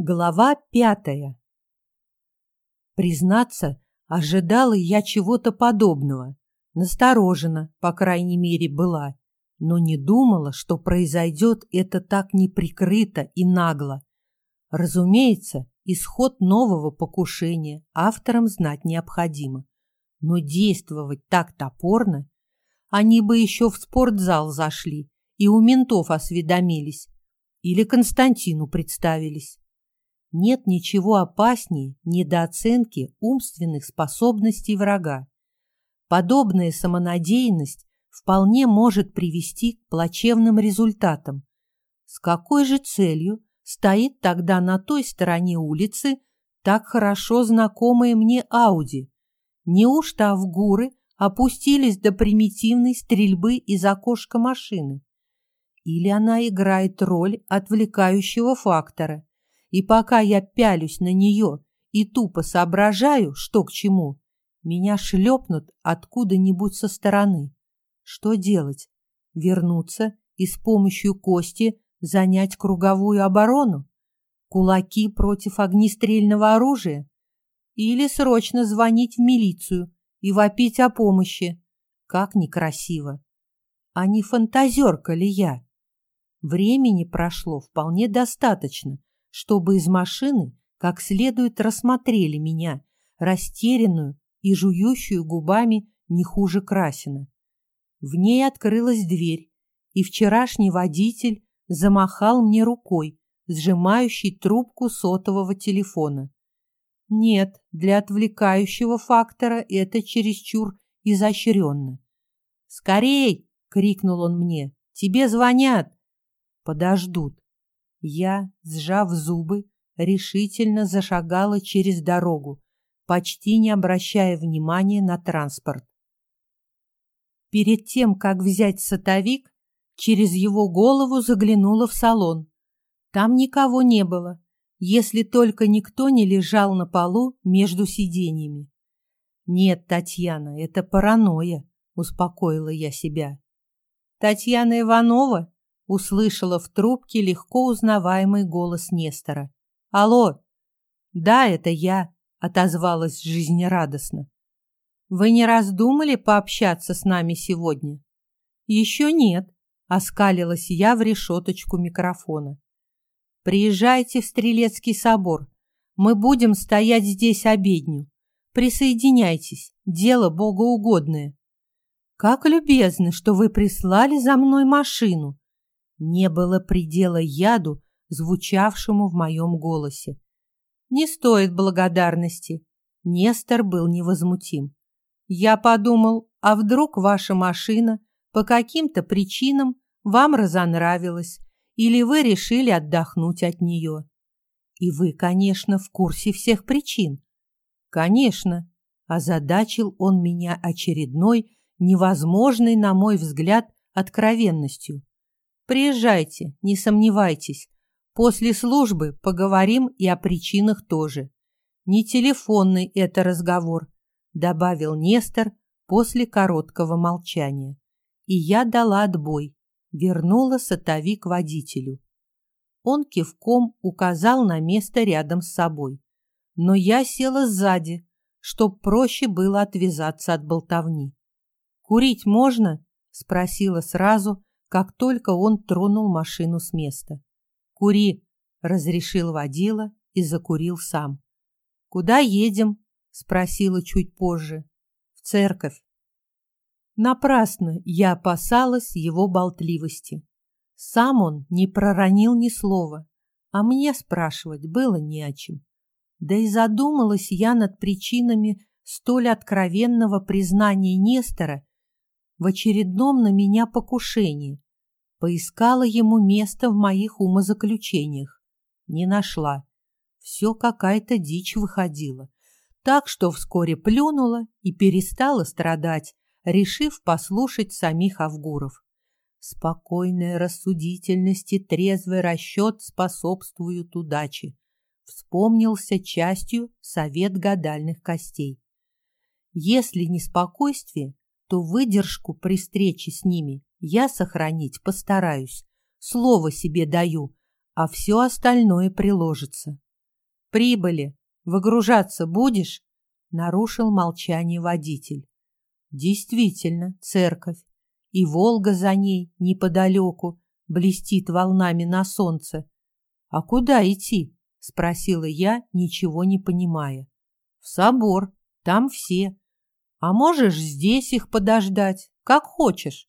Глава пятая. Признаться, ожидала я чего-то подобного. Насторожена, по крайней мере, была, но не думала, что произойдет это так неприкрыто и нагло. Разумеется, исход нового покушения авторам знать необходимо. Но действовать так топорно, они бы еще в спортзал зашли и у ментов осведомились, или Константину представились. Нет ничего опаснее недооценки умственных способностей врага. Подобная самонадеянность вполне может привести к плачевным результатам. С какой же целью стоит тогда на той стороне улицы так хорошо знакомые мне Ауди? Неужто Авгуры опустились до примитивной стрельбы из окошка машины? Или она играет роль отвлекающего фактора? И пока я пялюсь на нее и тупо соображаю, что к чему, меня шлепнут откуда-нибудь со стороны. Что делать? Вернуться и с помощью кости занять круговую оборону? Кулаки против огнестрельного оружия? Или срочно звонить в милицию и вопить о помощи? Как некрасиво! А не фантазерка ли я? Времени прошло вполне достаточно, чтобы из машины как следует рассмотрели меня, растерянную и жующую губами не хуже Красина. В ней открылась дверь, и вчерашний водитель замахал мне рукой, сжимающей трубку сотового телефона. Нет, для отвлекающего фактора это чересчур изощренно. «Скорей!» — крикнул он мне. «Тебе звонят!» «Подождут!» Я, сжав зубы, решительно зашагала через дорогу, почти не обращая внимания на транспорт. Перед тем, как взять сотовик, через его голову заглянула в салон. Там никого не было, если только никто не лежал на полу между сиденьями. «Нет, Татьяна, это паранойя», — успокоила я себя. «Татьяна Иванова?» Услышала в трубке легко узнаваемый голос Нестора. «Алло!» «Да, это я», — отозвалась жизнерадостно. «Вы не раздумали пообщаться с нами сегодня?» «Еще нет», — оскалилась я в решеточку микрофона. «Приезжайте в Стрелецкий собор. Мы будем стоять здесь обедню. Присоединяйтесь, дело богоугодное». «Как любезно, что вы прислали за мной машину», не было предела яду, звучавшему в моем голосе. «Не стоит благодарности». Нестор был невозмутим. «Я подумал, а вдруг ваша машина по каким-то причинам вам разонравилась, или вы решили отдохнуть от нее? И вы, конечно, в курсе всех причин». «Конечно», – озадачил он меня очередной, невозможной, на мой взгляд, откровенностью. Приезжайте, не сомневайтесь. После службы поговорим и о причинах тоже. Не телефонный это разговор, добавил Нестор после короткого молчания. И я дала отбой, вернула сотовик водителю. Он кивком указал на место рядом с собой. Но я села сзади, чтоб проще было отвязаться от болтовни. «Курить можно?» — спросила сразу, как только он тронул машину с места. «Кури!» — разрешил водила и закурил сам. «Куда едем?» — спросила чуть позже. «В церковь». Напрасно я опасалась его болтливости. Сам он не проронил ни слова, а мне спрашивать было не о чем. Да и задумалась я над причинами столь откровенного признания Нестора в очередном на меня покушении. Поискала ему место в моих умозаключениях. Не нашла. Все какая-то дичь выходила. Так что вскоре плюнула и перестала страдать, решив послушать самих Авгуров. Спокойная рассудительность и трезвый расчет способствуют удаче. Вспомнился частью совет гадальных костей. Если не спокойствие, то выдержку при встрече с ними я сохранить постараюсь. Слово себе даю, а все остальное приложится. Прибыли. Выгружаться будешь? Нарушил молчание водитель. Действительно, церковь. И Волга за ней, неподалеку, блестит волнами на солнце. А куда идти? Спросила я, ничего не понимая. В собор. Там все. А можешь здесь их подождать, как хочешь.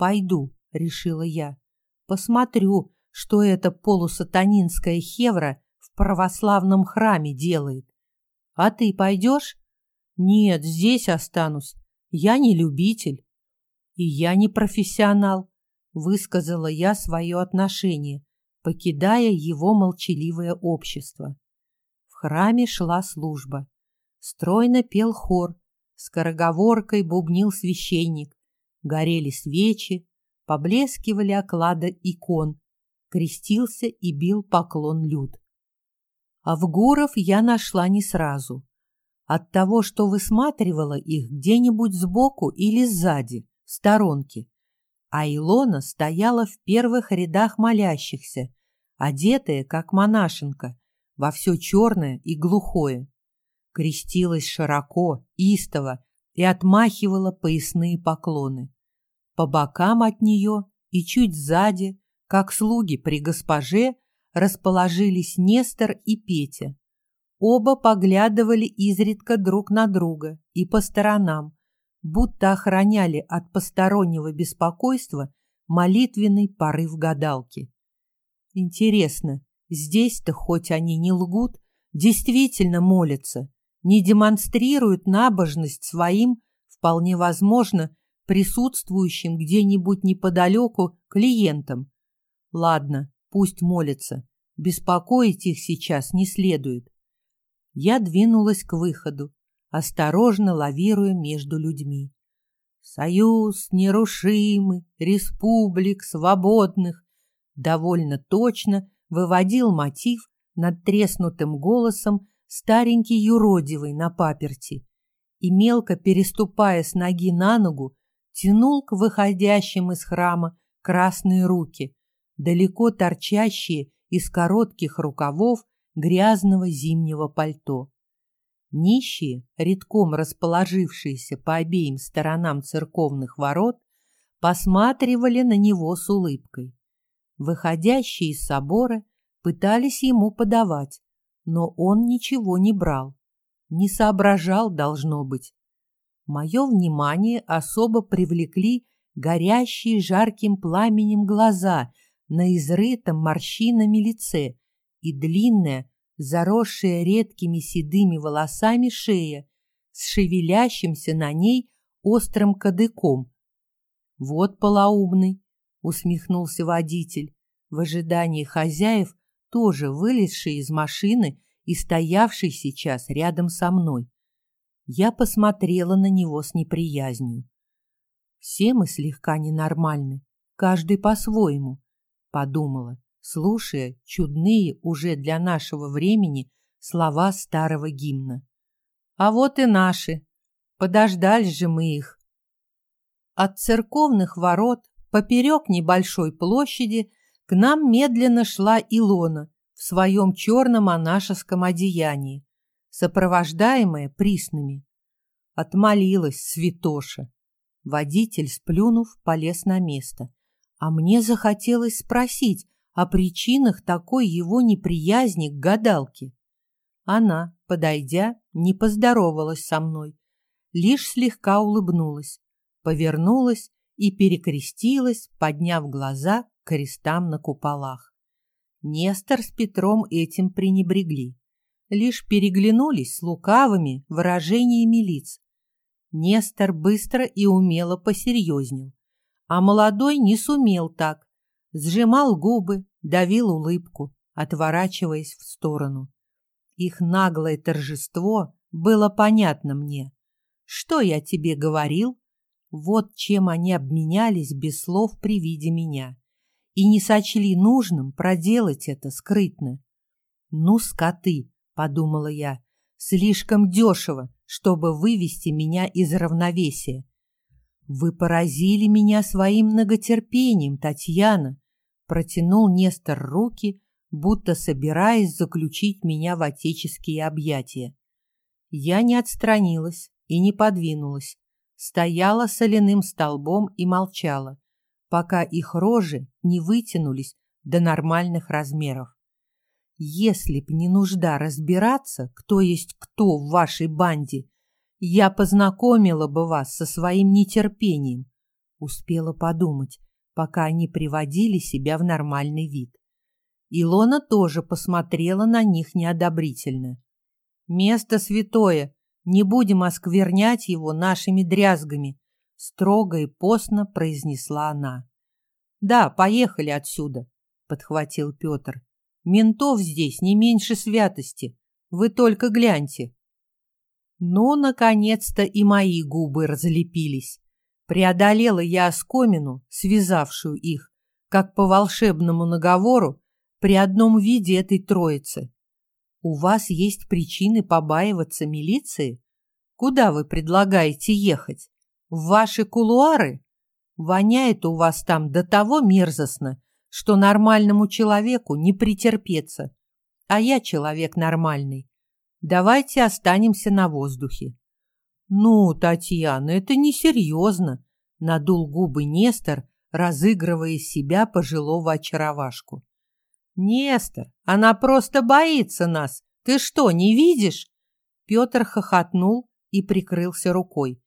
Пойду, решила я. Посмотрю, что эта полусатанинская хевра в православном храме делает. А ты пойдешь? Нет, здесь останусь. Я не любитель. И я не профессионал, высказала я свое отношение, покидая его молчаливое общество. В храме шла служба. Стройно пел хор, скороговоркой бубнил священник, горели свечи, поблескивали оклады икон, крестился и бил поклон люд. А в Гуров я нашла не сразу. От того, что высматривала их где-нибудь сбоку или сзади, в сторонке. А Илона стояла в первых рядах молящихся, одетая, как монашенка, во все черное и глухое. Крестилась широко, истово и отмахивала поясные поклоны. По бокам от нее и чуть сзади, как слуги при госпоже, расположились Нестор и Петя. Оба поглядывали изредка друг на друга и по сторонам, будто охраняли от постороннего беспокойства молитвенный порыв гадалки. Интересно, здесь-то хоть они не лгут, действительно молятся, не демонстрируют набожность своим, вполне возможно, присутствующим где-нибудь неподалеку клиентам. Ладно, Пусть молятся. Беспокоить их сейчас не следует. Я двинулась к выходу, осторожно лавируя между людьми. Союз нерушимый, республик свободных. Довольно точно выводил мотив над треснутым голосом старенький юродивый на паперти и, мелко переступая с ноги на ногу, тянул к выходящим из храма красные руки, далеко торчащие из коротких рукавов грязного зимнего пальто. Нищие, редком расположившиеся по обеим сторонам церковных ворот, посматривали на него с улыбкой. Выходящие из собора пытались ему подавать, но он ничего не брал. Не соображал, должно быть. Мое внимание особо привлекли горящие жарким пламенем глаза на изрытом морщинами лице и длинная, заросшая редкими седыми волосами шея с шевелящимся на ней острым кадыком. «Вот полоумный!» — усмехнулся водитель, в ожидании хозяев, тоже вылезший из машины и стоявший сейчас рядом со мной. Я посмотрела на него с неприязнью. Все мы слегка ненормальны, каждый по-своему, подумала, слушая чудные уже для нашего времени слова старого гимна. А вот и наши. Подождали же мы их. От церковных ворот поперек небольшой площади к нам медленно шла Илона в своем черном монашеском одеянии, сопровождаемая приснами. Отмолилась святоша. Водитель, сплюнув, полез на место. А мне захотелось спросить о причинах такой его неприязни к гадалке. Она, подойдя, не поздоровалась со мной, лишь слегка улыбнулась, повернулась и перекрестилась, подняв глаза крестам на куполах. Нестор с Петром этим пренебрегли, лишь переглянулись с лукавыми выражениями лиц. Нестор быстро и умело посерьезнел, а молодой не сумел так. Сжимал губы, давил улыбку, отворачиваясь в сторону. Их наглое торжество было понятно мне. Что я тебе говорил? Вот чем они обменялись без слов при виде меня. И не сочли нужным проделать это скрытно. «Ну, скоты!» — подумала я. «Слишком дешево, чтобы вывести меня из равновесия. «Вы поразили меня своим многотерпением, Татьяна!» Протянул Нестор руки, будто собираясь заключить меня в отеческие объятия. Я не отстранилась и не подвинулась, стояла соляным столбом и молчала, пока их рожи не вытянулись до нормальных размеров. Если б не нужда разбираться, кто есть кто в вашей банде, я познакомила бы вас со своим нетерпением, успела подумать, пока они приводили себя в нормальный вид. Илона тоже посмотрела на них неодобрительно. «Место святое, не будем осквернять его нашими дрязгами», строго и постно произнесла она. «Да, поехали отсюда», — подхватил Петр. «Ментов здесь не меньше святости. Вы только гляньте». Ну, наконец-то и мои губы разлепились. Преодолела я оскомину, связавшую их, как по волшебному наговору, при одном виде этой троицы. У вас есть причины побаиваться милиции? Куда вы предлагаете ехать? В ваши кулуары? Воняет у вас там до того мерзостно, что нормальному человеку не претерпеться. А я человек нормальный. Давайте останемся на воздухе. Ну, Татьяна, это несерьезно, надул губы Нестор, разыгрывая себя пожилого очаровашку. Нестор, она просто боится нас. Ты что, не видишь? Петр хохотнул и прикрылся рукой.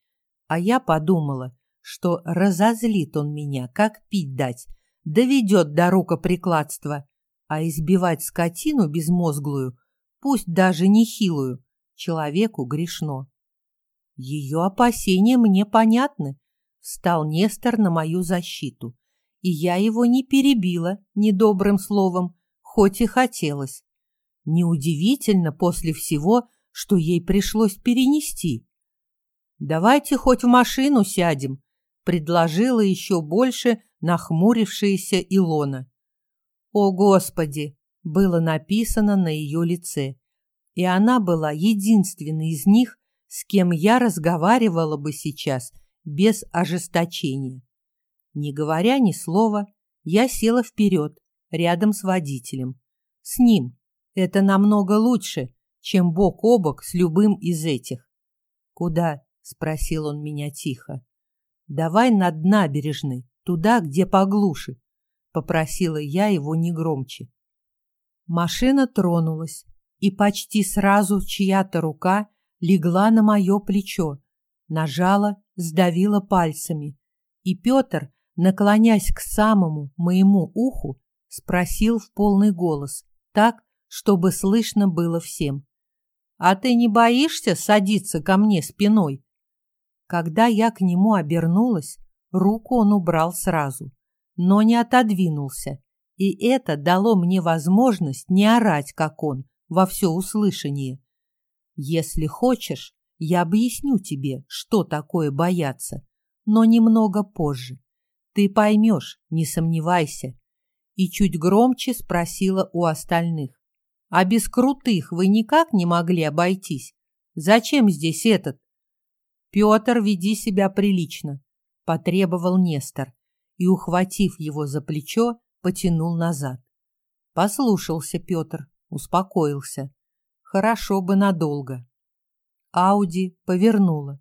А я подумала, что разозлит он меня, как пить дать, доведет до рукоприкладства, а избивать скотину безмозглую, пусть даже нехилую, человеку грешно. Ее опасения мне понятны. Встал Нестор на мою защиту, и я его не перебила недобрым словом, хоть и хотелось. Неудивительно после всего, что ей пришлось перенести. «Давайте хоть в машину сядем», предложила еще больше нахмурившаяся Илона. «О, Господи!» было написано на ее лице, и она была единственной из них, с кем я разговаривала бы сейчас без ожесточения. Не говоря ни слова, я села вперед, рядом с водителем. С ним. Это намного лучше, чем бок о бок с любым из этих. «Куда?» — спросил он меня тихо. «Давай над набережной, туда, где поглуше», — попросила я его негромче. Машина тронулась, и почти сразу чья-то рука легла на мое плечо, нажала, сдавила пальцами, и Петр, наклонясь к самому моему уху, спросил в полный голос, так, чтобы слышно было всем. «А ты не боишься садиться ко мне спиной?» Когда я к нему обернулась, руку он убрал сразу, но не отодвинулся, и это дало мне возможность не орать, как он, во всеуслышание. Если хочешь, я объясню тебе, что такое бояться, но немного позже. Ты поймешь, не сомневайся. И чуть громче спросила у остальных. А без крутых вы никак не могли обойтись? Зачем здесь этот? Петр, веди себя прилично, потребовал Нестор и, ухватив его за плечо, потянул назад. Послушался Петр, успокоился. Хорошо бы надолго. Ауди повернула,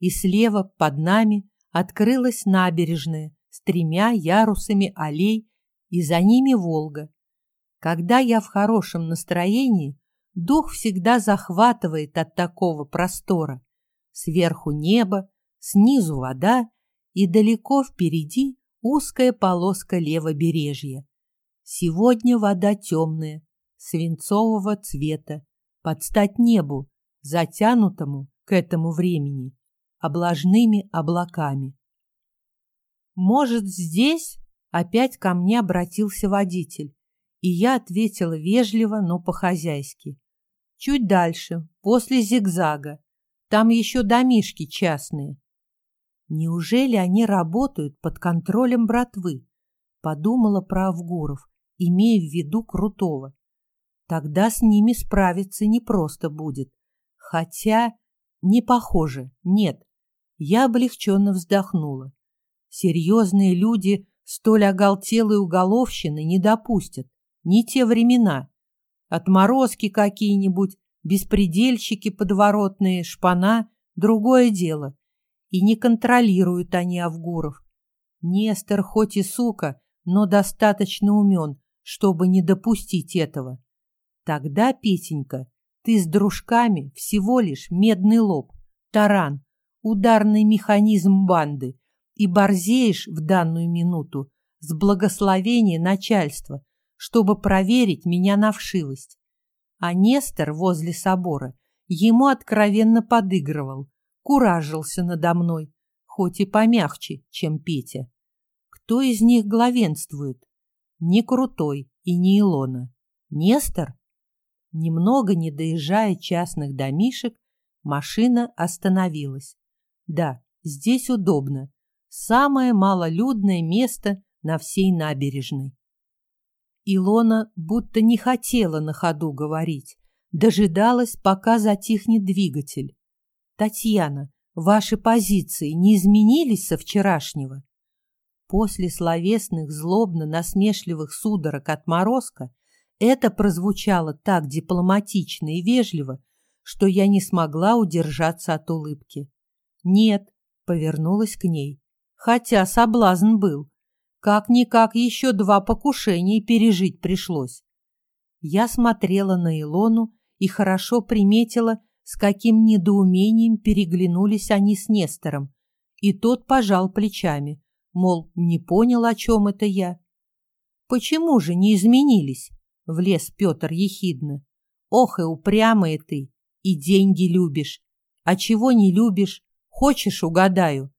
и слева под нами открылась набережная с тремя ярусами аллей, и за ними Волга. Когда я в хорошем настроении, дух всегда захватывает от такого простора. Сверху небо, снизу вода, и далеко впереди узкая полоска левобережья. Сегодня вода темная, свинцового цвета, под стать небу, затянутому к этому времени облажными облаками. Может, здесь опять ко мне обратился водитель, и я ответила вежливо, но по-хозяйски. Чуть дальше, после зигзага, там еще домишки частные. Неужели они работают под контролем братвы? Подумала про Авгуров, имея в виду Крутого. Тогда с ними справиться непросто будет. Хотя не похоже, нет. Я облегченно вздохнула. Серьезные люди столь оголтелой уголовщины не допустят. не те времена. Отморозки какие-нибудь, беспредельщики подворотные, шпана — другое дело. И не контролируют они Авгуров. Нестор хоть и сука, но достаточно умен, чтобы не допустить этого. Тогда, Петенька, ты с дружками всего лишь медный лоб, таран, ударный механизм банды и борзеешь в данную минуту с благословения начальства, чтобы проверить меня на вшивость. А Нестор возле собора ему откровенно подыгрывал, куражился надо мной, хоть и помягче, чем Петя. Кто из них главенствует? Не Крутой и не Илона. Нестор? Немного не доезжая частных домишек, машина остановилась. Да, здесь удобно. Самое малолюдное место на всей набережной. Илона будто не хотела на ходу говорить, дожидалась, пока затихнет двигатель. «Татьяна, ваши позиции не изменились со вчерашнего?» После словесных злобно-насмешливых судорог отморозка это прозвучало так дипломатично и вежливо, что я не смогла удержаться от улыбки. «Нет», — повернулась к ней, хотя соблазн был. Как-никак еще два покушения пережить пришлось. Я смотрела на Илону и хорошо приметила, с каким недоумением переглянулись они с Нестором, и тот пожал плечами, мол, не понял, о чем это я. «Почему же не изменились?» — влез Петр ехидно. «Ох и упрямая ты, и деньги любишь. А чего не любишь, хочешь, угадаю?»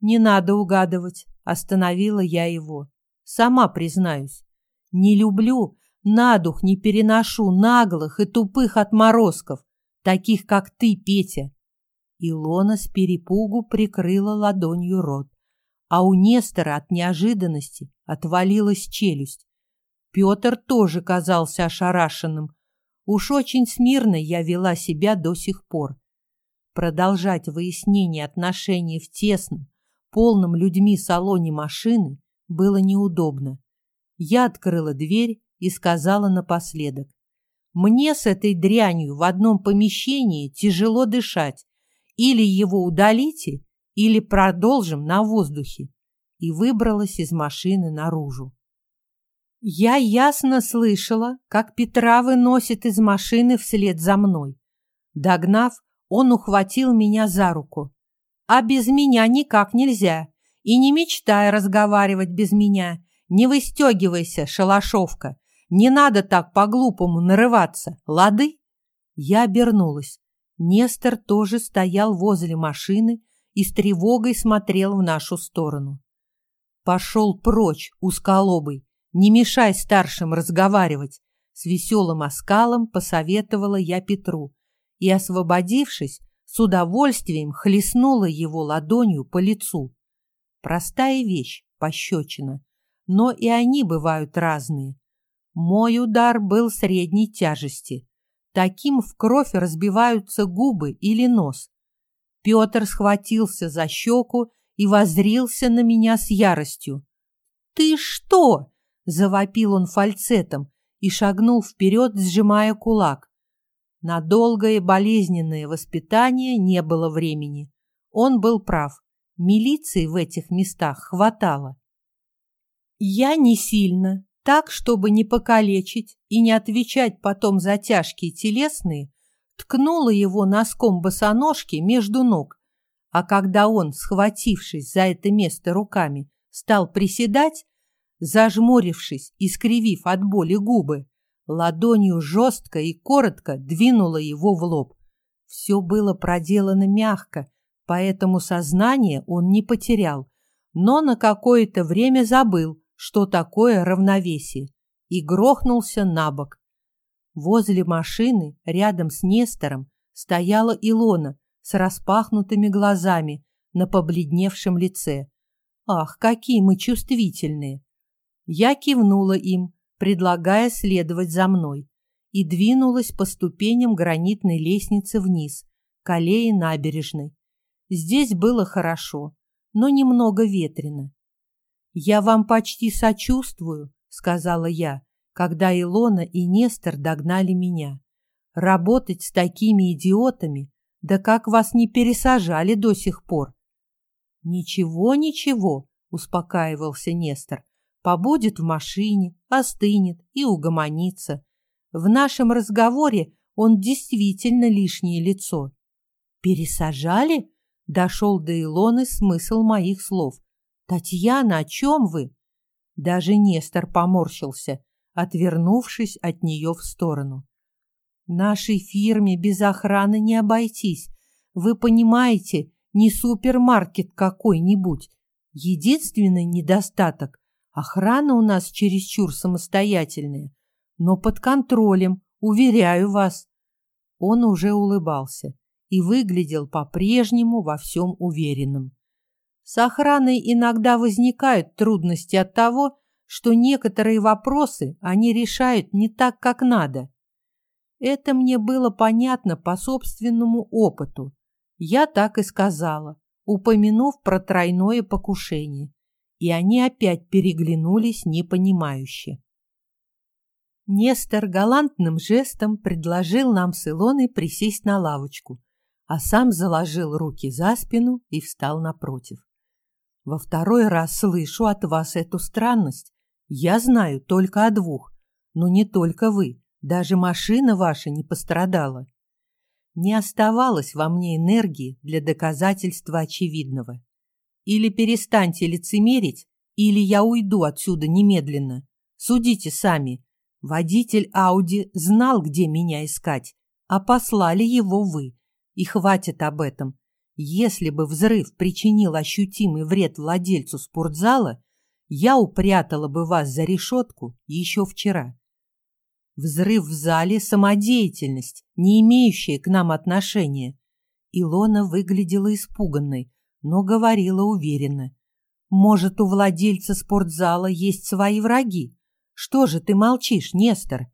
«Не надо угадывать», Остановила я его. Сама признаюсь. Не люблю, на дух не переношу наглых и тупых отморозков, таких, как ты, Петя. Илона с перепугу прикрыла ладонью рот, а у Нестора от неожиданности отвалилась челюсть. Петр тоже казался ошарашенным. Уж очень смирно я вела себя до сих пор. Продолжать выяснение отношений в тесном, полном людьми салоне машины было неудобно. Я открыла дверь и сказала напоследок. «Мне с этой дрянью в одном помещении тяжело дышать. Или его удалите, или продолжим на воздухе». И выбралась из машины наружу. Я ясно слышала, как Петра выносит из машины вслед за мной. Догнав, он ухватил меня за руку. А без меня никак нельзя. И не мечтай разговаривать без меня. Не выстегивайся, шалашовка. Не надо так по-глупому нарываться, лады?» Я обернулась. Нестор тоже стоял возле машины и с тревогой смотрел в нашу сторону. «Пошел прочь, узколобый, не мешай старшим разговаривать!» С веселым оскалом посоветовала я Петру и, освободившись, с удовольствием хлестнула его ладонью по лицу. Простая вещь, пощечина, но и они бывают разные. Мой удар был средней тяжести. Таким в кровь разбиваются губы или нос. Петр схватился за щеку и возрился на меня с яростью. «Ты что?» — завопил он фальцетом и шагнул вперед, сжимая кулак. На долгое болезненное воспитание не было времени. Он был прав. Милиции в этих местах хватало. Я не сильно, так, чтобы не покалечить и не отвечать потом за тяжкие телесные, ткнула его носком босоножки между ног, а когда он, схватившись за это место руками, стал приседать, зажмурившись и скривив от боли губы, ладонью жестко и коротко двинула его в лоб. Все было проделано мягко, поэтому сознание он не потерял, но на какое-то время забыл, что такое равновесие, и грохнулся на бок. Возле машины, рядом с Нестором, стояла Илона с распахнутыми глазами на побледневшем лице. Ах, какие мы чувствительные! Я кивнула им, предлагая следовать за мной, и двинулась по ступеням гранитной лестницы вниз, к аллее набережной. Здесь было хорошо, но немного ветрено. «Я вам почти сочувствую», — сказала я, когда Илона и Нестор догнали меня. Работать с такими идиотами, да как вас не пересажали до сих пор. Ничего, ничего, успокаивался Нестор. Побудет в машине, остынет и угомонится. В нашем разговоре он действительно лишнее лицо. Пересажали? Дошел до Илоны смысл моих слов. Татьяна, о чем вы? Даже Нестор поморщился, отвернувшись от нее в сторону. Нашей фирме без охраны не обойтись. Вы понимаете, не супермаркет какой-нибудь. Единственный недостаток – охрана у нас чересчур самостоятельная, но под контролем, уверяю вас. Он уже улыбался и выглядел по-прежнему во всем уверенным. С охраной иногда возникают трудности от того, что некоторые вопросы они решают не так, как надо. Это мне было понятно по собственному опыту. Я так и сказала, упомянув про тройное покушение. И они опять переглянулись непонимающе. Нестор галантным жестом предложил нам с Илоной присесть на лавочку, а сам заложил руки за спину и встал напротив. Во второй раз слышу от вас эту странность. Я знаю только о двух, но не только вы. Даже машина ваша не пострадала. Не оставалось во мне энергии для доказательства очевидного. Или перестаньте лицемерить, или я уйду отсюда немедленно. Судите сами. Водитель Ауди знал, где меня искать, а послали его вы. И хватит об этом. Если бы взрыв причинил ощутимый вред владельцу спортзала, я упрятала бы вас за решетку еще вчера. Взрыв в зале — самодеятельность, не имеющая к нам отношения. Илона выглядела испуганной, но говорила уверенно. «Может, у владельца спортзала есть свои враги? Что же ты молчишь, Нестор?»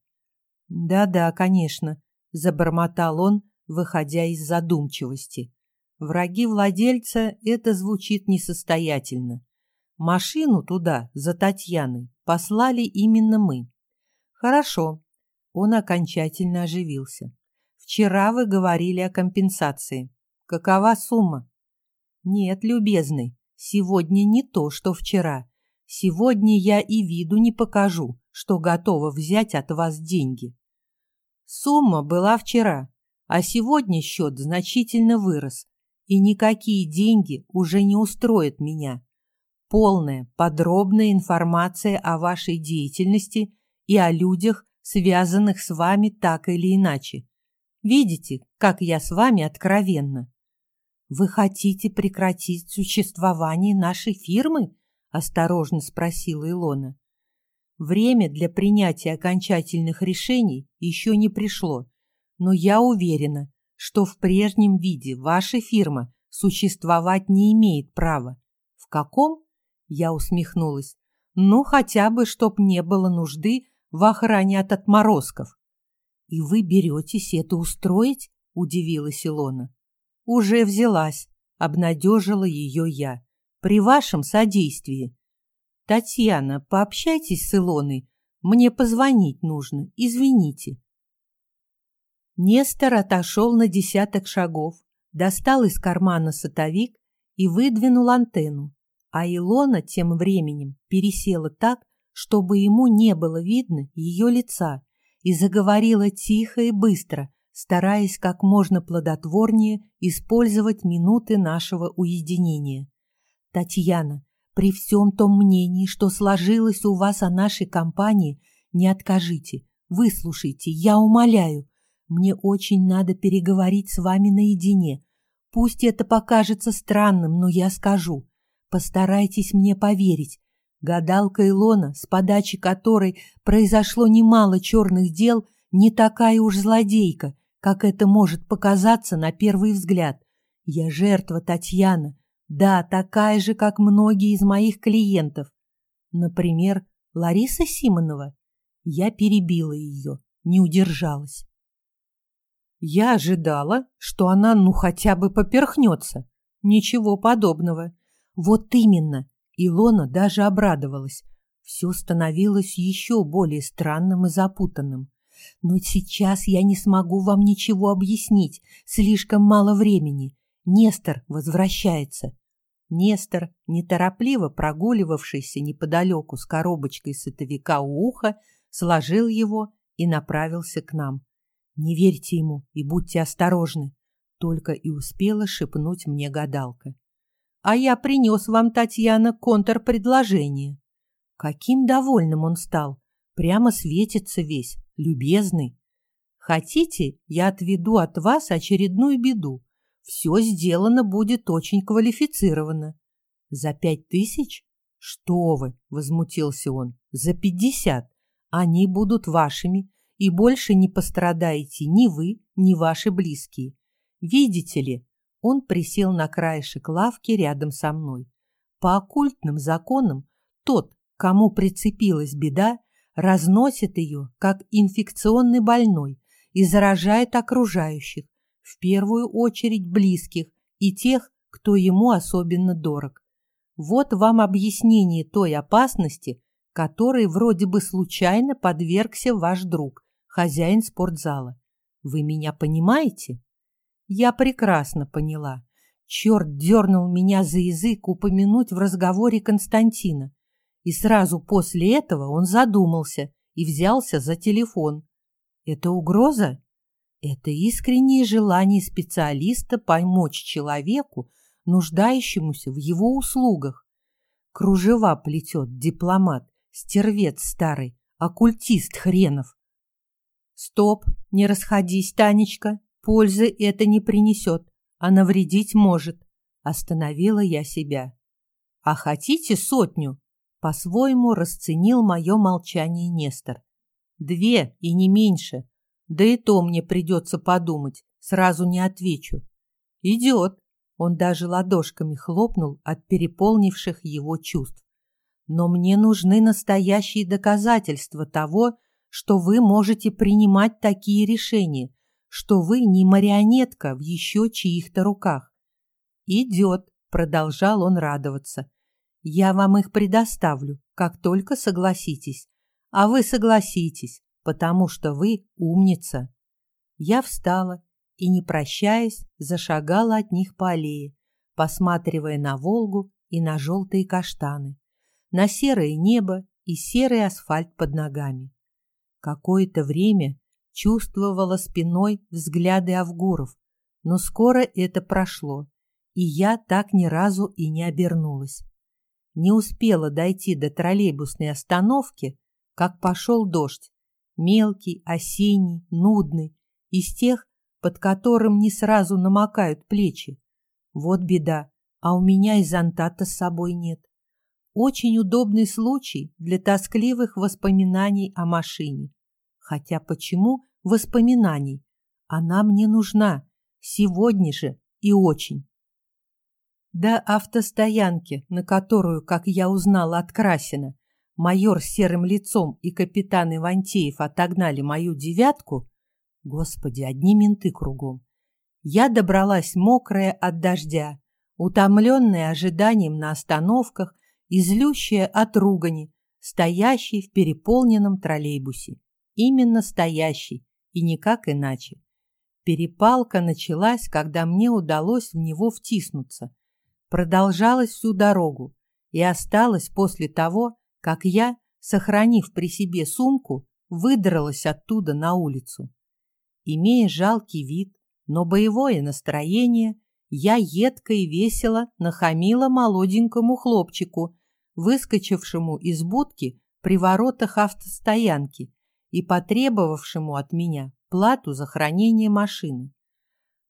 «Да-да, конечно», — забормотал он, выходя из задумчивости. «Враги владельца — это звучит несостоятельно. Машину туда, за Татьяной, послали именно мы. Хорошо, он окончательно оживился. «Вчера вы говорили о компенсации. Какова сумма?» «Нет, любезный, сегодня не то, что вчера. Сегодня я и виду не покажу, что готова взять от вас деньги. Сумма была вчера, а сегодня счет значительно вырос, и никакие деньги уже не устроят меня. Полная, подробная информация о вашей деятельности и о людях, связанных с вами так или иначе. Видите, как я с вами откровенна? Вы хотите прекратить существование нашей фирмы? осторожно спросила Илона. Время для принятия окончательных решений еще не пришло, но я уверена, что в прежнем виде ваша фирма существовать не имеет права. В каком? Я усмехнулась. Ну, хотя бы, чтоб не было нужды в охране от отморозков. «И вы беретесь это устроить?» — удивилась Илона. «Уже взялась», — обнадежила ее я. «При вашем содействии». «Татьяна, пообщайтесь с Илоной. Мне позвонить нужно, извините». Нестор отошел на десяток шагов, достал из кармана сотовик и выдвинул антенну, а Илона тем временем пересела так, чтобы ему не было видно ее лица, и заговорила тихо и быстро, стараясь как можно плодотворнее использовать минуты нашего уединения. «Татьяна, при всем том мнении, что сложилось у вас о нашей компании, не откажите, выслушайте, я умоляю. Мне очень надо переговорить с вами наедине. Пусть это покажется странным, но я скажу. Постарайтесь мне поверить, Гадалка Илона, с подачи которой произошло немало черных дел, не такая уж злодейка, как это может показаться на первый взгляд. Я жертва Татьяна, да, такая же, как многие из моих клиентов. Например, Лариса Симонова. Я перебила ее, не удержалась. Я ожидала, что она ну хотя бы поперхнется. Ничего подобного. Вот именно. Илона даже обрадовалась. Все становилось еще более странным и запутанным. Но сейчас я не смогу вам ничего объяснить, слишком мало времени. Нестор возвращается. Нестор, неторопливо прогуливавшийся неподалеку с коробочкой сытовика у уха, сложил его и направился к нам. «Не верьте ему и будьте осторожны», — только и успела шепнуть мне гадалка. «А я принес вам, Татьяна, контрпредложение». Каким довольным он стал, прямо светится весь, любезный. Хотите, я отведу от вас очередную беду. Все сделано будет очень квалифицированно. За пять тысяч? Что вы, возмутился он, за пятьдесят. Они будут вашими, и больше не пострадаете ни вы, ни ваши близкие. Видите ли, он присел на краешек лавки рядом со мной. По оккультным законам тот, кому прицепилась беда, разносит ее, как инфекционный больной, и заражает окружающих, в первую очередь близких и тех, кто ему особенно дорог. Вот вам объяснение той опасности, которой вроде бы случайно подвергся ваш друг, хозяин спортзала. Вы меня понимаете? Я прекрасно поняла. Черт дернул меня за язык упомянуть в разговоре Константина. И сразу после этого он задумался и взялся за телефон. Это угроза? Это искреннее желание специалиста помочь человеку, нуждающемуся в его услугах. Кружева плетет дипломат, стервец старый, оккультист хренов. Стоп, не расходись, Танечка, пользы это не принесет, а навредить может. Остановила я себя. А хотите сотню? По-своему расценил мое молчание Нестор. Две и не меньше. Да и то мне придется подумать, сразу не отвечу. Идет. Он даже ладошками хлопнул от переполнивших его чувств. Но мне нужны настоящие доказательства того, что вы можете принимать такие решения, что вы не марионетка в еще чьих-то руках. Идет, продолжал он радоваться. Я вам их предоставлю, как только согласитесь. А вы согласитесь, потому что вы умница. Я встала и, не прощаясь, зашагала от них по аллее, посматривая на Волгу и на желтые каштаны, на серое небо и серый асфальт под ногами. Какое-то время чувствовала спиной взгляды Авгуров, но скоро это прошло, и я так ни разу и не обернулась. Не успела дойти до троллейбусной остановки, как пошел дождь. Мелкий, осенний, нудный, из тех, под которым не сразу намокают плечи. Вот беда, а у меня и зонта-то с собой нет. Очень удобный случай для тоскливых воспоминаний о машине. Хотя почему воспоминаний? Она мне нужна, сегодня же и очень. До автостоянки, на которую, как я узнала от Красина, майор с серым лицом и капитан Ивантеев отогнали мою девятку, господи, одни менты кругом, я добралась мокрая от дождя, утомленная ожиданием на остановках и злющая от ругани, стоящей в переполненном троллейбусе. Именно стоящий, и никак иначе. Перепалка началась, когда мне удалось в него втиснуться – продолжалась всю дорогу и осталась после того, как я, сохранив при себе сумку, выдралась оттуда на улицу. Имея жалкий вид, но боевое настроение, я едко и весело нахамила молоденькому хлопчику, выскочившему из будки при воротах автостоянки и потребовавшему от меня плату за хранение машины.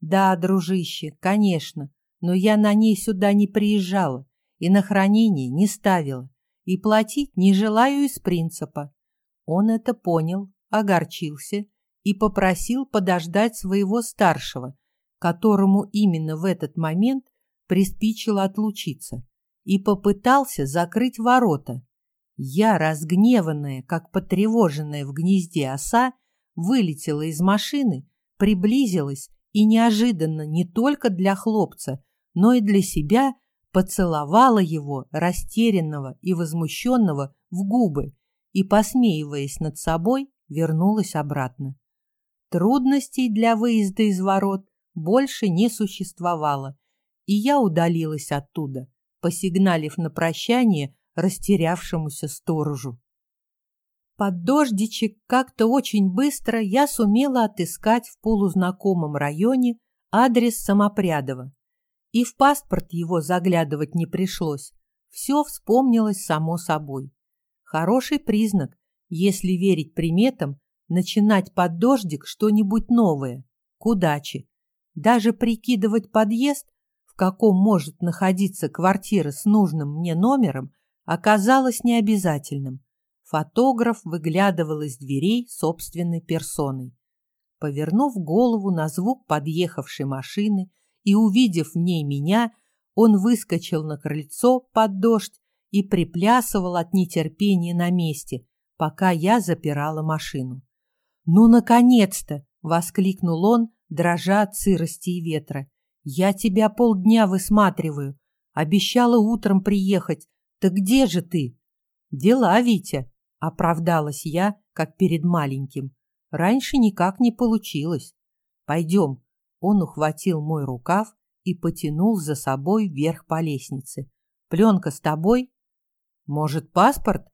Да, дружище, конечно, но я на ней сюда не приезжала и на хранение не ставила, и платить не желаю из принципа. Он это понял, огорчился и попросил подождать своего старшего, которому именно в этот момент приспичило отлучиться, и попытался закрыть ворота. Я, разгневанная, как потревоженная в гнезде оса, вылетела из машины, приблизилась и неожиданно не только для хлопца, но и для себя поцеловала его, растерянного и возмущенного, в губы и, посмеиваясь над собой, вернулась обратно. Трудностей для выезда из ворот больше не существовало, и я удалилась оттуда, посигналив на прощание растерявшемуся сторожу. Под дождичек как-то очень быстро я сумела отыскать в полузнакомом районе адрес Самопрядова. И в паспорт его заглядывать не пришлось. Все вспомнилось само собой. Хороший признак, если верить приметам, начинать под дождик что-нибудь новое, к удаче. Даже прикидывать подъезд, в каком может находиться квартира с нужным мне номером, оказалось необязательным. Фотограф выглядывал из дверей собственной персоной. Повернув голову на звук подъехавшей машины и увидев в ней меня, он выскочил на крыльцо под дождь и приплясывал от нетерпения на месте, пока я запирала машину. «Ну, наконец-то!» — воскликнул он, дрожа от сырости и ветра. «Я тебя полдня высматриваю. Обещала утром приехать. Так где же ты?» «Дела, Витя!» — оправдалась я, как перед маленьким. «Раньше никак не получилось. Пойдем». Он ухватил мой рукав и потянул за собой вверх по лестнице. «Пленка с тобой?» «Может, паспорт?»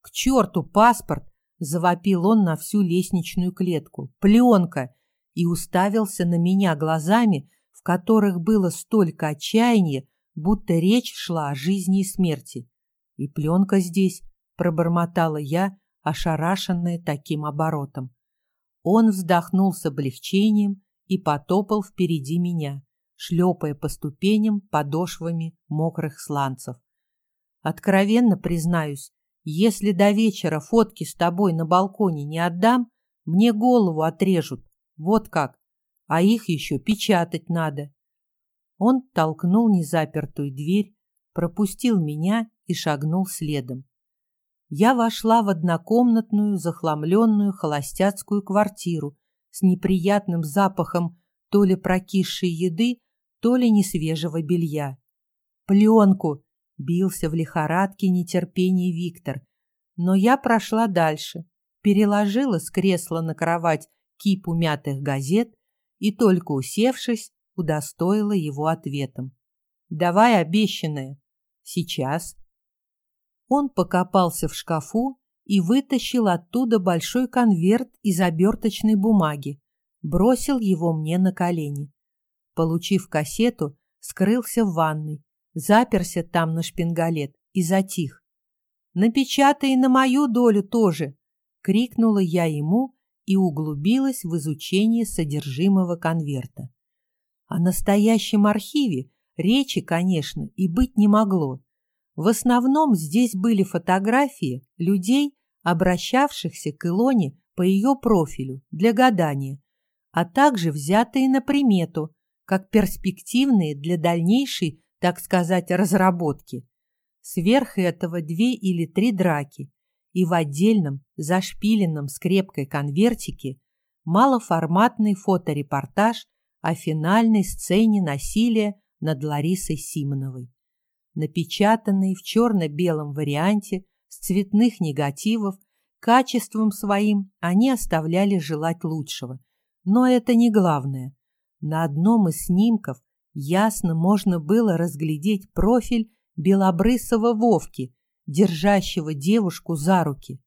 «К черту паспорт!» — завопил он на всю лестничную клетку. «Пленка!» и уставился на меня глазами, в которых было столько отчаяния, будто речь шла о жизни и смерти. «И пленка здесь», — пробормотала я, ошарашенная таким оборотом. Он вздохнул с облегчением и потопал впереди меня, шлепая по ступеням подошвами мокрых сланцев. Откровенно признаюсь, если до вечера фотки с тобой на балконе не отдам, мне голову отрежут. Вот как. А их еще печатать надо. Он толкнул незапертую дверь, пропустил меня и шагнул следом. Я вошла в однокомнатную, захламленную холостяцкую квартиру с неприятным запахом то ли прокисшей еды, то ли несвежего белья. «Пленку!» — бился в лихорадке нетерпение Виктор. Но я прошла дальше, переложила с кресла на кровать кипу мятых газет и, только усевшись, удостоила его ответом. «Давай обещанное. Сейчас». Он покопался в шкафу и вытащил оттуда большой конверт из оберточной бумаги, бросил его мне на колени. Получив кассету, скрылся в ванной, заперся там на шпингалет и затих. «Напечатай на мою долю тоже!» — крикнула я ему и углубилась в изучение содержимого конверта. О настоящем архиве речи, конечно, и быть не могло. В основном здесь были фотографии людей, обращавшихся к Илоне по ее профилю для гадания, а также взятые на примету, как перспективные для дальнейшей, так сказать, разработки. Сверх этого две или три драки, и в отдельном, зашпиленном скрепкой конвертике малоформатный фоторепортаж о финальной сцене насилия над Ларисой Симоновой. Напечатанный в черно-белом варианте с цветных негативов, качеством своим они оставляли желать лучшего. Но это не главное. На одном из снимков ясно можно было разглядеть профиль белобрысого Вовки, держащего девушку за руки.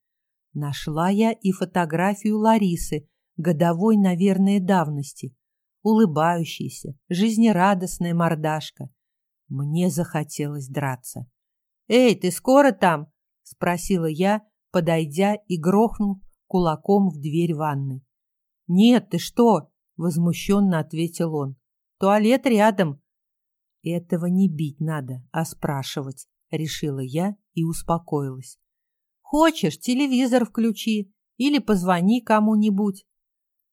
Нашла я и фотографию Ларисы, годовой, наверное, давности. Улыбающаяся, жизнерадостная мордашка. Мне захотелось драться. «Эй, ты скоро там?» — спросила я, подойдя и грохнув кулаком в дверь ванной. «Нет, ты что?» — возмущенно ответил он. «Туалет рядом». «Этого не бить надо, а спрашивать», — решила я и успокоилась. Хочешь, телевизор включи или позвони кому-нибудь.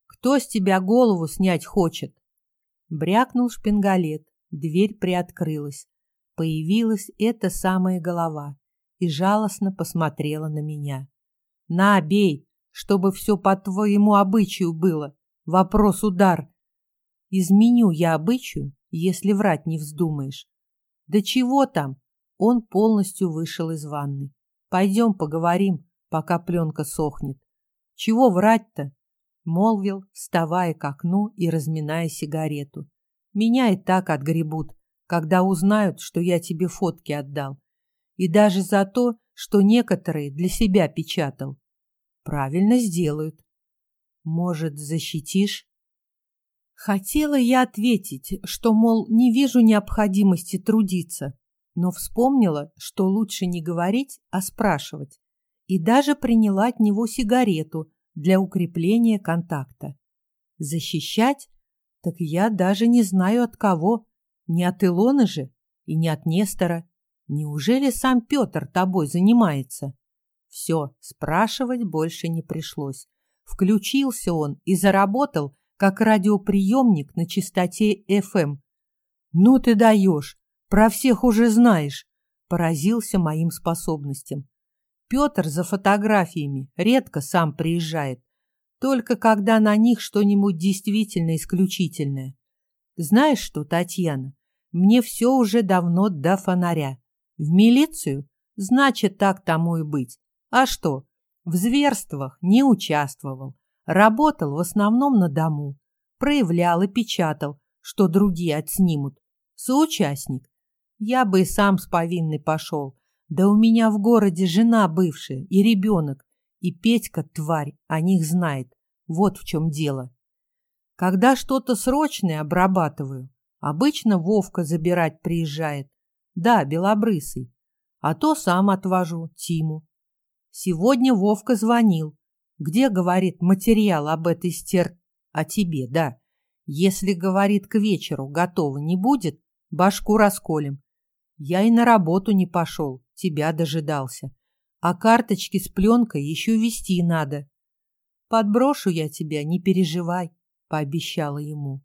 Кто с тебя голову снять хочет? Брякнул шпингалет, дверь приоткрылась. Появилась эта самая голова и жалостно посмотрела на меня. На, бей, чтобы все по твоему обычаю было. Вопрос удар. Изменю я обычаю, если врать не вздумаешь. Да чего там? Он полностью вышел из ванны. Пойдем поговорим, пока пленка сохнет. Чего врать-то? Молвил, вставая к окну и разминая сигарету. Меня и так отгребут, когда узнают, что я тебе фотки отдал. И даже за то, что некоторые для себя печатал. Правильно сделают. Может, защитишь? Хотела я ответить, что, мол, не вижу необходимости трудиться, но вспомнила, что лучше не говорить, а спрашивать, и даже приняла от него сигарету для укрепления контакта. Защищать? Так я даже не знаю от кого. Не от Илоны же и не от Нестора. Неужели сам Петр тобой занимается? Все, спрашивать больше не пришлось. Включился он и заработал, как радиоприемник на частоте FM. «Ну ты даешь! Про всех уже знаешь!» Поразился моим способностям. Петр за фотографиями редко сам приезжает, только когда на них что-нибудь действительно исключительное. Знаешь что, Татьяна, мне все уже давно до фонаря. В милицию? Значит, так тому и быть. А что? В зверствах не участвовал. Работал в основном на дому. Проявлял и печатал, что другие отснимут. Соучастник. Я бы и сам с повинной пошел. Да у меня в городе жена бывшая и ребенок. И Петька, тварь, о них знает. Вот в чем дело. Когда что-то срочное обрабатываю, обычно Вовка забирать приезжает. Да, белобрысый. А то сам отвожу Тиму. Сегодня Вовка звонил. Где, говорит, материал об этой стер... О тебе, да. Если, говорит, к вечеру готово не будет, башку расколем. Я и на работу не пошел, тебя дожидался. А карточки с пленкой еще вести надо. Подброшу я тебя, не переживай, пообещала ему.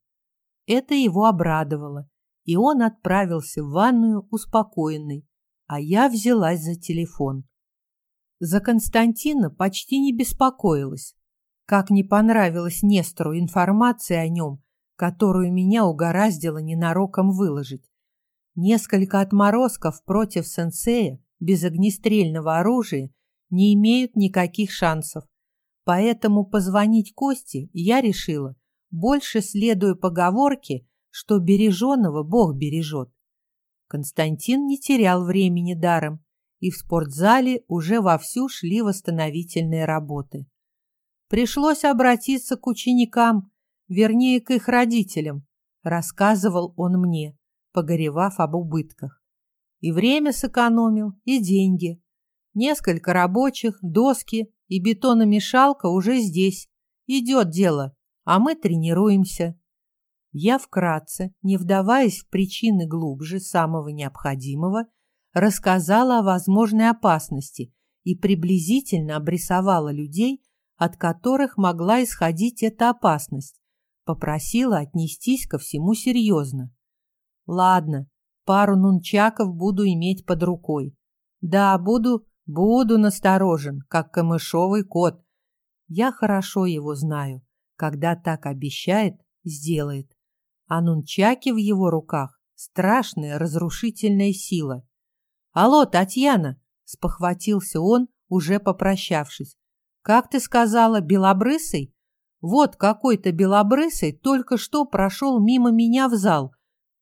Это его обрадовало, и он отправился в ванную успокоенный, а я взялась за телефон. За Константина почти не беспокоилась. Как не понравилась Нестору информация о нем, которую меня угораздило ненароком выложить. Несколько отморозков против сенсея без огнестрельного оружия не имеют никаких шансов. Поэтому позвонить Косте я решила, больше следуя поговорке, что береженого Бог бережет. Константин не терял времени даром и в спортзале уже вовсю шли восстановительные работы. Пришлось обратиться к ученикам, вернее, к их родителям, рассказывал он мне, погоревав об убытках. И время сэкономил, и деньги. Несколько рабочих, доски и бетономешалка уже здесь. Идет дело, а мы тренируемся. Я вкратце, не вдаваясь в причины глубже самого необходимого, рассказала о возможной опасности и приблизительно обрисовала людей, от которых могла исходить эта опасность. Попросила отнестись ко всему серьезно. Ладно, пару нунчаков буду иметь под рукой. Да, буду, буду насторожен, как камышовый кот. Я хорошо его знаю. Когда так обещает, сделает. А нунчаки в его руках — страшная разрушительная сила. «Алло, Татьяна!» — спохватился он, уже попрощавшись. «Как ты сказала, белобрысый? Вот какой-то белобрысый только что прошел мимо меня в зал.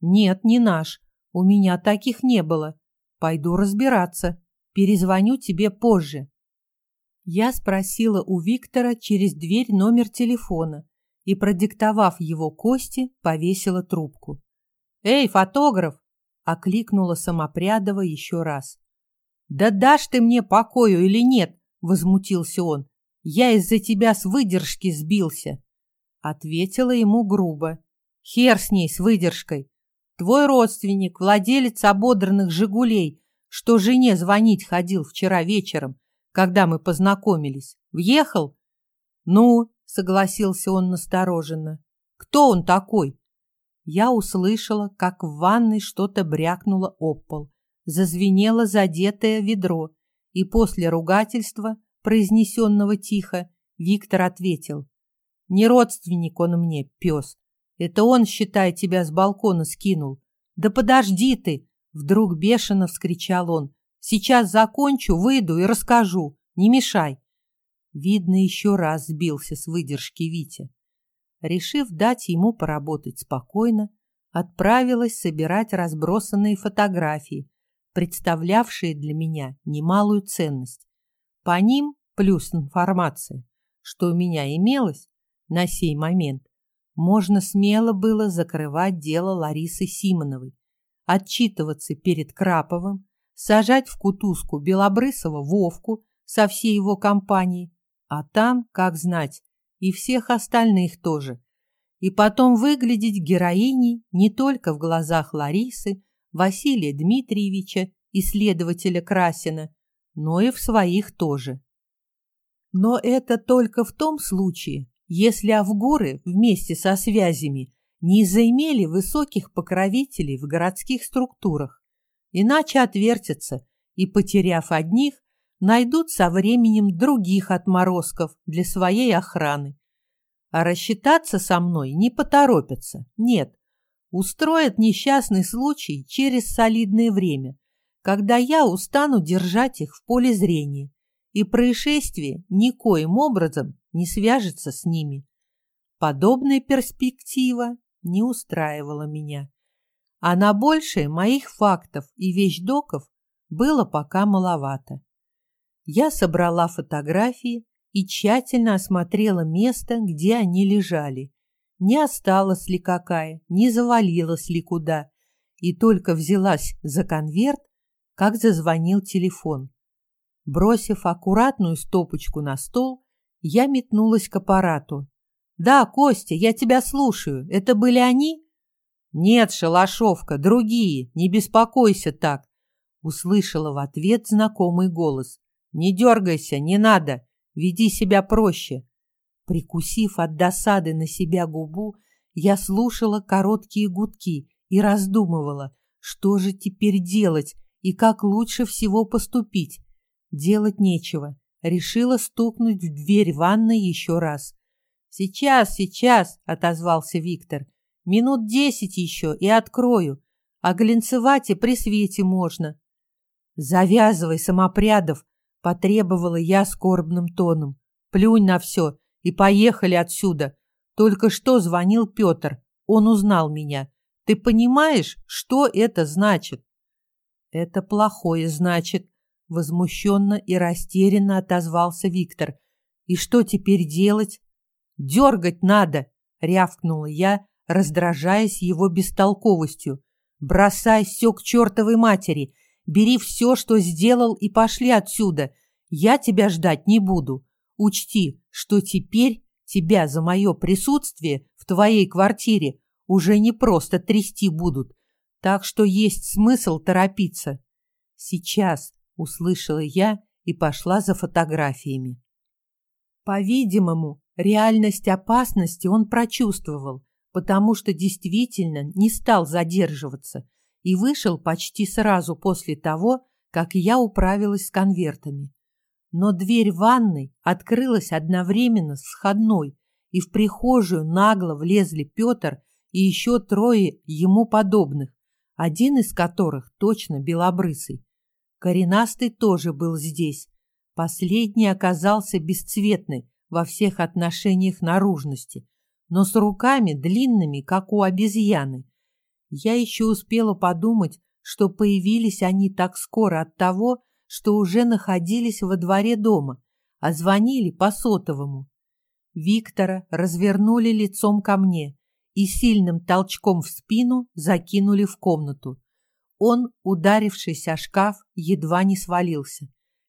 Нет, не наш. У меня таких не было. Пойду разбираться. Перезвоню тебе позже». Я спросила у Виктора через дверь номер телефона и, продиктовав его Кости, повесила трубку. «Эй, фотограф!» окликнула Самопрядова еще раз. «Да дашь ты мне покою или нет?» — возмутился он. «Я из-за тебя с выдержки сбился!» Ответила ему грубо. «Хер с ней, с выдержкой! Твой родственник, владелец ободранных «Жигулей», что жене звонить ходил вчера вечером, когда мы познакомились, въехал?» «Ну?» — согласился он настороженно. «Кто он такой?» я услышала, как в ванной что-то брякнуло об пол. Зазвенело задетое ведро, и после ругательства, произнесенного тихо, Виктор ответил. «Не родственник он мне, пес. Это он, считай, тебя с балкона скинул. Да подожди ты!» Вдруг бешено вскричал он. Сейчас закончу, выйду и расскажу. Не мешай. Видно, еще раз сбился с выдержки Витя. Решив дать ему поработать спокойно, отправилась собирать разбросанные фотографии, представлявшие для меня немалую ценность. По ним плюс информация, что у меня имелось на сей момент, можно смело было закрывать дело Ларисы Симоновой, отчитываться перед Краповым, сажать в кутузку Белобрысова Вовку со всей его компанией, а там, как знать, и всех остальных тоже, и потом выглядеть героиней не только в глазах Ларисы, Василия Дмитриевича и следователя Красина, но и в своих тоже. Но это только в том случае, если Авгоры вместе со связями не заимели высоких покровителей в городских структурах, иначе отвертятся и, потеряв одних, найдут со временем других отморозков для своей охраны. А рассчитаться со мной не поторопятся, нет, устроят несчастный случай через солидное время, когда я устану держать их в поле зрения, и происшествие никоим образом не свяжется с ними. Подобная перспектива не устраивала меня. А на большее моих фактов и вещдоков было пока маловато. Я собрала фотографии и тщательно осмотрела место, где они лежали. Не осталась ли какая, не завалилась ли куда. И только взялась за конверт, как зазвонил телефон. Бросив аккуратную стопочку на стол, я метнулась к аппарату. «Да, Костя, я тебя слушаю. Это были они?» «Нет, Шалашовка, другие. Не беспокойся так», — услышала в ответ знакомый голос. «Не дергайся, не надо. Веди себя проще». Прикусив от досады на себя губу, я слушала короткие гудки и раздумывала, что же теперь делать и как лучше всего поступить. Делать нечего решила стукнуть в дверь ванной еще раз. «Сейчас, сейчас!» — отозвался Виктор. «Минут десять еще и открою, а глинцевать и при свете можно». «Завязывай, самопрядов!» — потребовала я скорбным тоном. «Плюнь на все и поехали отсюда. Только что звонил Петр, он узнал меня. Ты понимаешь, что это значит?» «Это плохое значит», Возмущенно и растерянно отозвался Виктор. «И что теперь делать?» «Дергать надо!» — рявкнула я, раздражаясь его бестолковостью. «Бросай все к чертовой матери! Бери все, что сделал, и пошли отсюда! Я тебя ждать не буду! Учти, что теперь тебя за мое присутствие в твоей квартире уже не просто трясти будут, так что есть смысл торопиться. Сейчас, услышала я и пошла за фотографиями. По-видимому, реальность опасности он прочувствовал, потому что действительно не стал задерживаться и вышел почти сразу после того, как я управилась с конвертами. Но дверь ванной открылась одновременно с входной, и в прихожую нагло влезли Петр и еще трое ему подобных, один из которых точно белобрысый. Коренастый тоже был здесь. Последний оказался бесцветный во всех отношениях наружности, но с руками длинными, как у обезьяны. Я еще успела подумать, что появились они так скоро от того, что уже находились во дворе дома, а звонили по сотовому. Виктора развернули лицом ко мне и сильным толчком в спину закинули в комнату. Он, ударившись о шкаф, едва не свалился.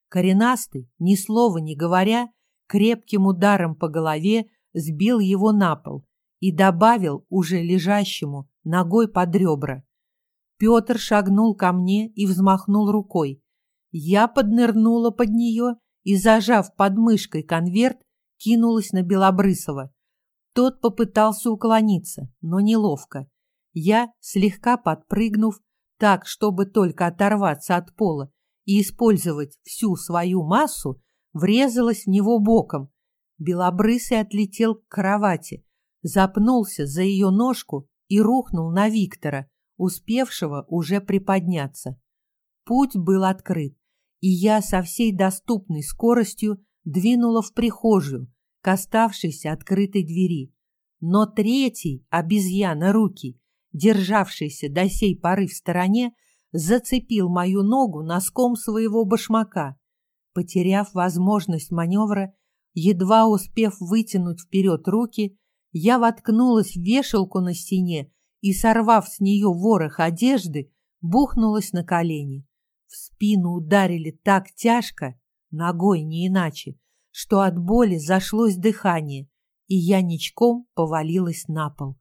Коренастый, ни слова не говоря, крепким ударом по голове сбил его на пол и добавил уже лежащему ногой под ребра. Петр шагнул ко мне и взмахнул рукой. Я поднырнула под нее и, зажав под мышкой конверт, кинулась на Белобрысова. Тот попытался уклониться, но неловко. Я, слегка подпрыгнув, так, чтобы только оторваться от пола и использовать всю свою массу, врезалась в него боком. Белобрысый отлетел к кровати, запнулся за ее ножку и рухнул на Виктора, успевшего уже приподняться. Путь был открыт, и я со всей доступной скоростью двинула в прихожую к оставшейся открытой двери. Но третий, обезьяна руки, державшийся до сей поры в стороне, зацепил мою ногу носком своего башмака. Потеряв возможность маневра, едва успев вытянуть вперед руки, я воткнулась в вешалку на стене и, сорвав с нее ворох одежды, бухнулась на колени. В спину ударили так тяжко, ногой не иначе, что от боли зашлось дыхание, и я ничком повалилась на пол.